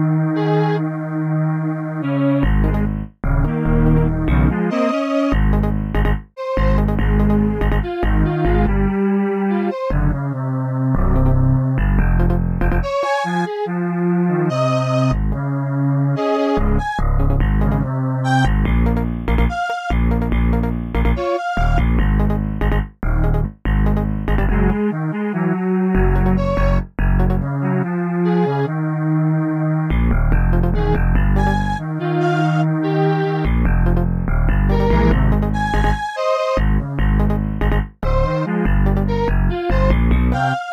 Música Bye.